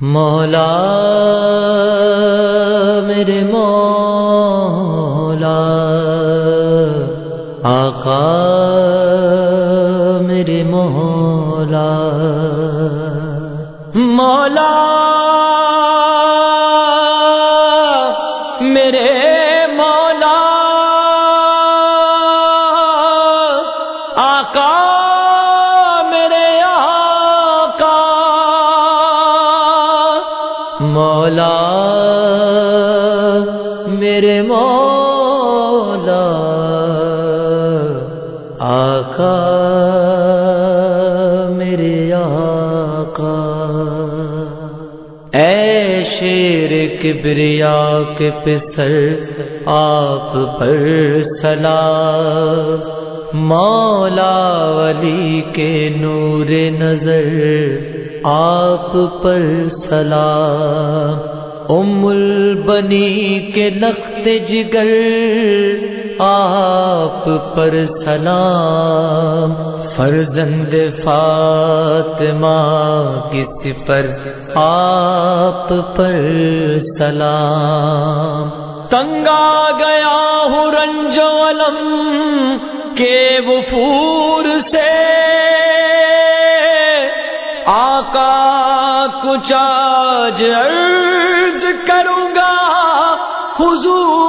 مولا میرے مولا آقا میرے مولا۔ مولا میرے آقا، میرے آقا۔ اے شیر کبریا کے پسر، آپ پر سلام۔ مولا علی کے نور نظر، آپ پر سلام۔ ام البنی کے لخت جگر آپ پر سلام۔ فرزند فاطمہ، کس پر آپ پر سلام؟ تنگا گیا ہوں رنج علم کے وفور سے۔ آقا کچھ آج عرض کروں گا، حضور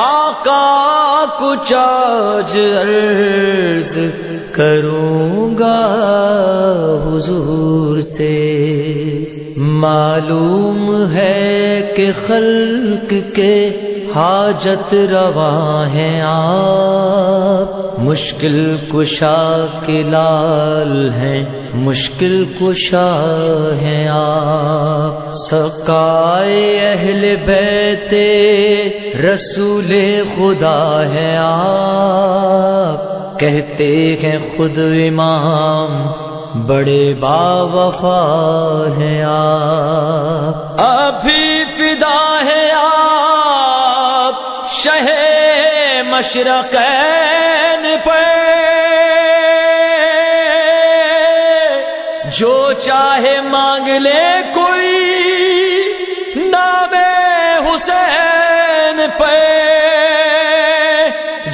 آقا کچھ آج عرض کروں گا حضور سے۔ معلوم ہے کہ خلق کے حاجت روا ہیں آپ، مشکل کشا کے لال ہیں۔ مشکل کشا ہیں آپ۔ سکائے اہل بیت، رسول خدا ہے آپ۔ کہتے ہیں خود امام، بڑے با وفا ہیں آپ۔ ابھی فدا ہے آپ، شہ مشرقین چاہے مانگ لے کوئی نام حسین پہ۔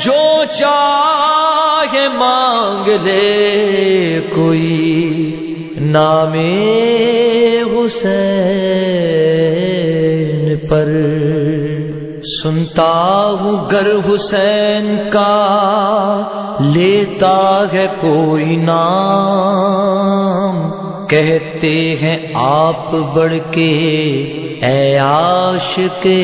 جو چاہے مانگ لے کوئی نام حسین پر۔ سنتا ہوں گر حسین کا، لیتا ہے کوئی نام۔ کہتے ہیں آپ بڑھ کے، اے عاش کے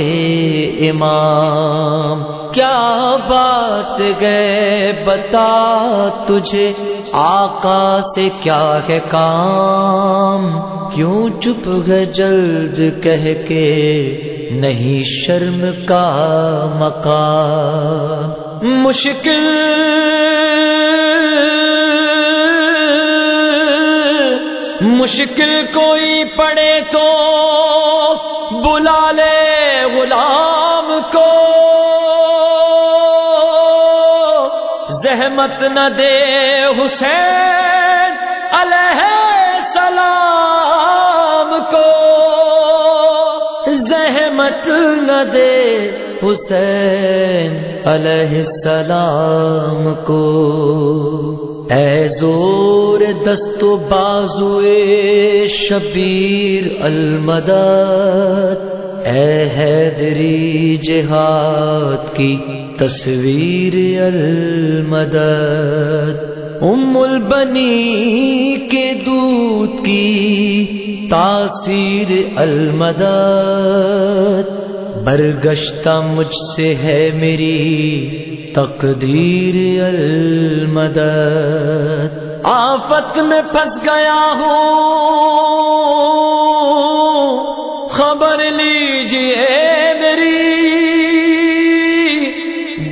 امام، کیا بات گئے بتا تجھے؟ آقا سے کیا ہے کام؟ کیوں چپ گئے جلد کہہ کے نہیں شرم کا مقام؟ مشکل مشکل کوئی پڑے تو بلا لے غلام کو۔ زحمت نہ دے حسین علیہ سلام کو۔ زحمت نہ دے حسین علیہ السلام کو۔ اے زور دست و بازو شبیر المدد، اے حیدری جہاد کی تصویر المدد۔ ام البنی کے دودھ کی تاثیر المدد۔ برگشتہ مجھ سے ہے میری تقدیر المدد آفت میں پھنس گیا ہوں۔ خبر لیجیے میری۔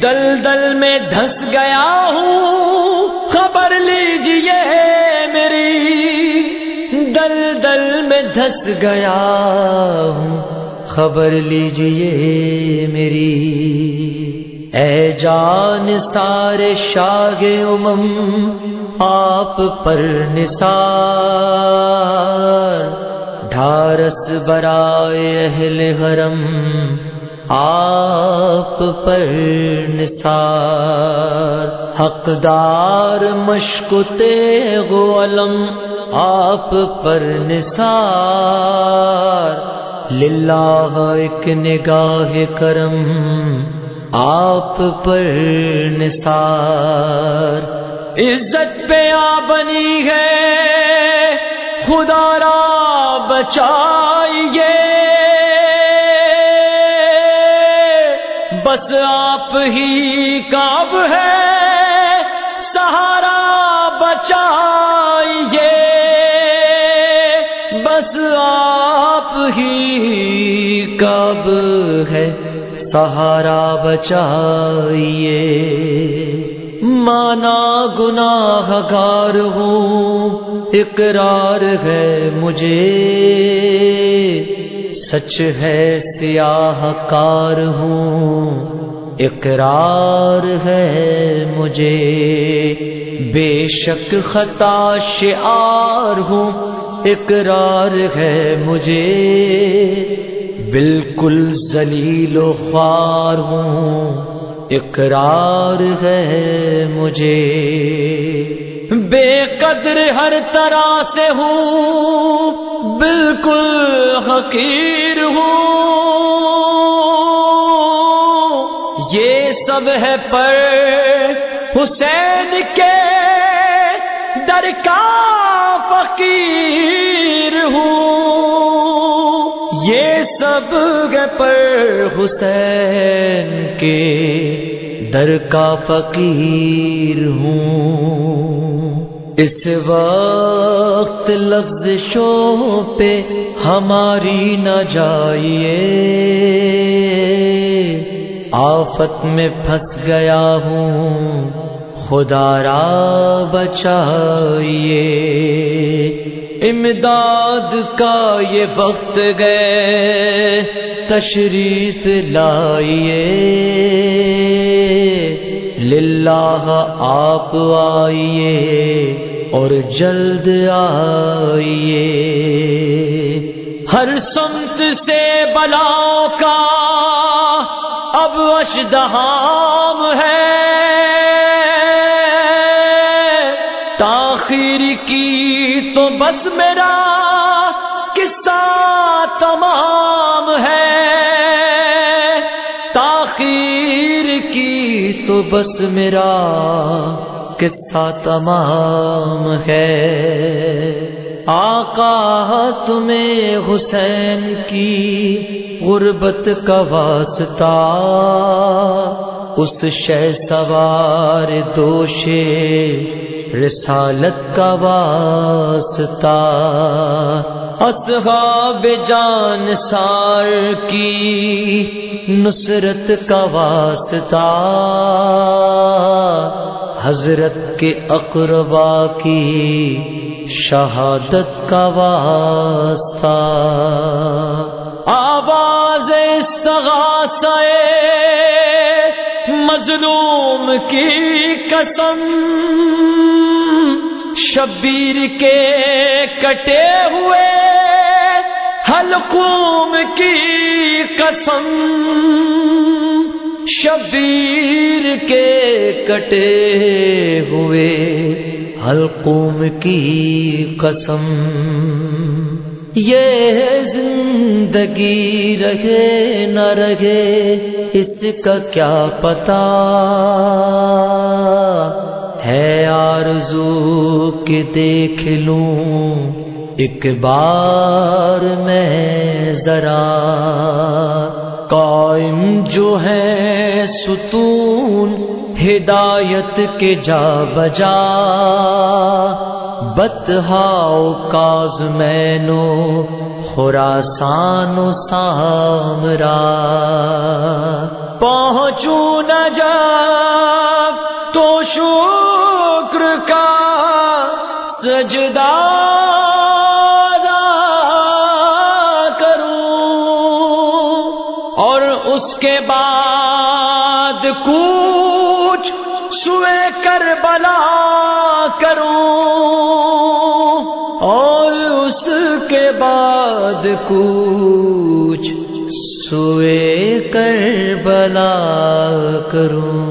دل دل میں دھس گیا ہوں۔ خبر لیجیے میری۔ دل دل میں دھس گیا ہوں۔ خبر لیجیے میری۔ اے جان سارے شاگ امم، آپ پر نثار۔ ڈھارس برائے اہل حرم، آپ پر نثار۔ حقدار مشکتے علم، آپ پر نثار۔ للہ ایک نگاہ کرم آپ پر نثار۔ عزت پہ آ بنی ہے، خدا را بچائیے۔ بس آپ ہی کاب ہے، سہارا بچائیے۔ بس آپ ہی کب ہے سہارا بچائیے۔ مانا گناہ گار ہوں، اقرار ہے مجھے۔ سچ ہے سیاہ کار ہوں، اقرار ہے مجھے۔ بے شک خطا شعار ہوں، اقرار ہے مجھے۔ بالکل ذلیل و خوار ہوں۔ اقرار ہے مجھے۔ بے قدر ہر طرح سے ہوں۔ بالکل حقیر ہوں۔ یہ سب ہے پر حسین یہ سب ہے پر حسین کے در کا فقیر ہوں۔ اس وقت لفظ شو پہ ہماری نہ جائیے۔ آفت میں پھنس گیا ہوں، خدا را بچائیے۔ امداد کا یہ وقت گئے، تشریف لائیے۔ للہ آپ آئیے اور جلد آئیے۔ ہر سمت سے بلا کا اب اشدہام ہے۔ تاخیر کی تو بس میرا قصہ تمام ہے۔ تاخیر کی تو بس میرا قصہ تمام ہے۔ آقا تمہیں حسین کی غربت کا واسطہ، اس شہ سوار دوشے رسالت کا واسطہ۔ اصحاب جان سار کی نصرت کا واسطہ۔ حضرت کے اقربا کی شہادت کا واسطہ۔ آواز استغاثہ مظلوم کی قسم۔ شبیر کے کٹے ہوئے حلقوم کی قسم شبیر کے کٹے ہوئے حلقوم کی قسم یہ زندگی رہے نہ رہے اس کا کیا پتا ہے آرزو کہ دیکھ لوں۔ ایک بار میں ذرا قائم جو ہے ستون، ہدایت کے جا بجا۔ بتہاؤ کاز میں نو خوراسان و سامرا۔ بعد کچھ سوے کر بلا کروں اور اس کے بعد کوچ سوئے کر بلا کروں۔